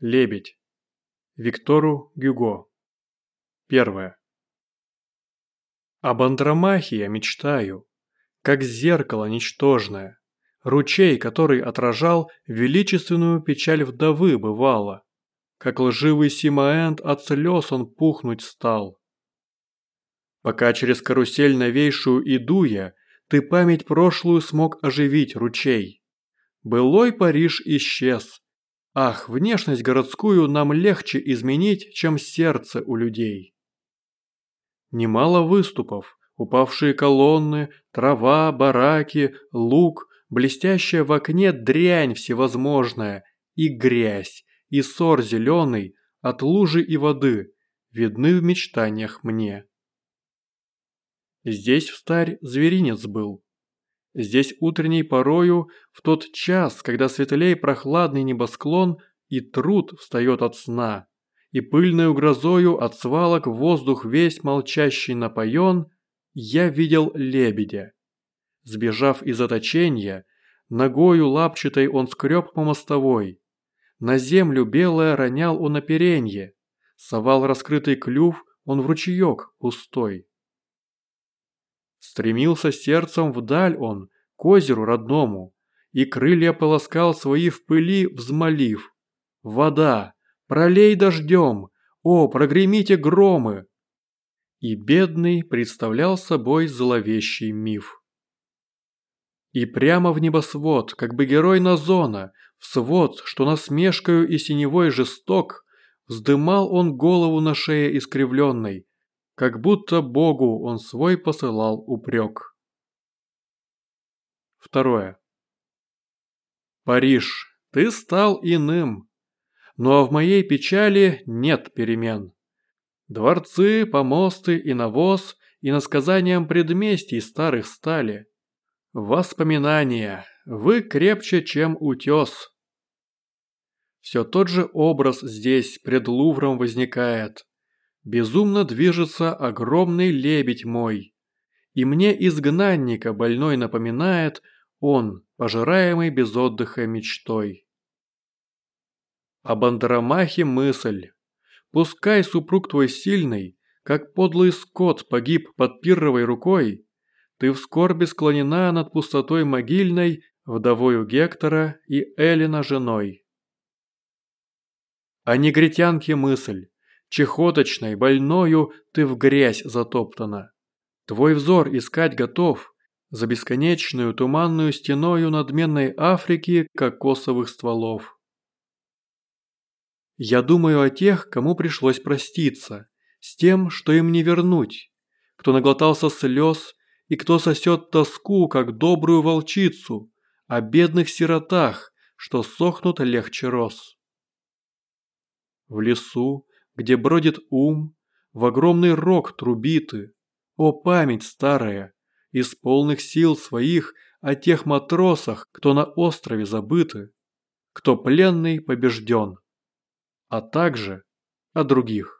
Лебедь. Виктору Гюго. Первое. Об Андромахе я мечтаю, как зеркало ничтожное, ручей, который отражал величественную печаль вдовы бывало, как лживый Симаэнд от слез он пухнуть стал. Пока через карусель новейшую иду я, ты память прошлую смог оживить ручей. Былой Париж исчез, Ах, внешность городскую нам легче изменить, чем сердце у людей. Немало выступов, упавшие колонны, трава, бараки, лук, блестящая в окне дрянь всевозможная, и грязь, и сор зеленый от лужи и воды видны в мечтаниях мне. Здесь встарь зверинец был, Здесь утренней порою, в тот час, когда светлей прохладный небосклон, и труд встает от сна, и пыльную грозою от свалок воздух весь молчащий напоен, я видел лебедя. Сбежав из заточения, ногою лапчатой он скреб по мостовой. На землю белое ронял он оперенье, совал раскрытый клюв он в ручеек пустой. Стремился сердцем вдаль он, к озеру родному, и крылья полоскал свои в пыли, взмолив. «Вода! Пролей дождем! О, прогремите громы!» И бедный представлял собой зловещий миф. И прямо в небосвод, как бы герой Назона, в свод, что насмешкою и синевой жесток, вздымал он голову на шее искривленной, как будто Богу он свой посылал упрек. Второе. Париж, ты стал иным, но в моей печали нет перемен. Дворцы, помосты и навоз и насказаниям предместий старых стали. Воспоминания, вы крепче, чем утес. Все тот же образ здесь пред Лувром возникает, Безумно движется огромный лебедь мой. И мне изгнанника больной напоминает он, пожираемый без отдыха мечтой. Об Андромахе мысль. Пускай супруг твой сильный, как подлый скот погиб под пирровой рукой, ты в скорби склонена над пустотой могильной, вдовою Гектора и Элина женой. О негритянке мысль. Чехоточной, больною ты в грязь затоптана. Твой взор искать готов за бесконечную туманную стеною надменной Африки кокосовых стволов. Я думаю о тех, кому пришлось проститься, с тем, что им не вернуть, кто наглотался слез и кто сосет тоску, как добрую волчицу, о бедных сиротах, что сохнут легче роз. В лесу, где бродит ум, в огромный рог трубиты. О, память старая, из полных сил своих о тех матросах, кто на острове забыты, кто пленный побежден, а также о других.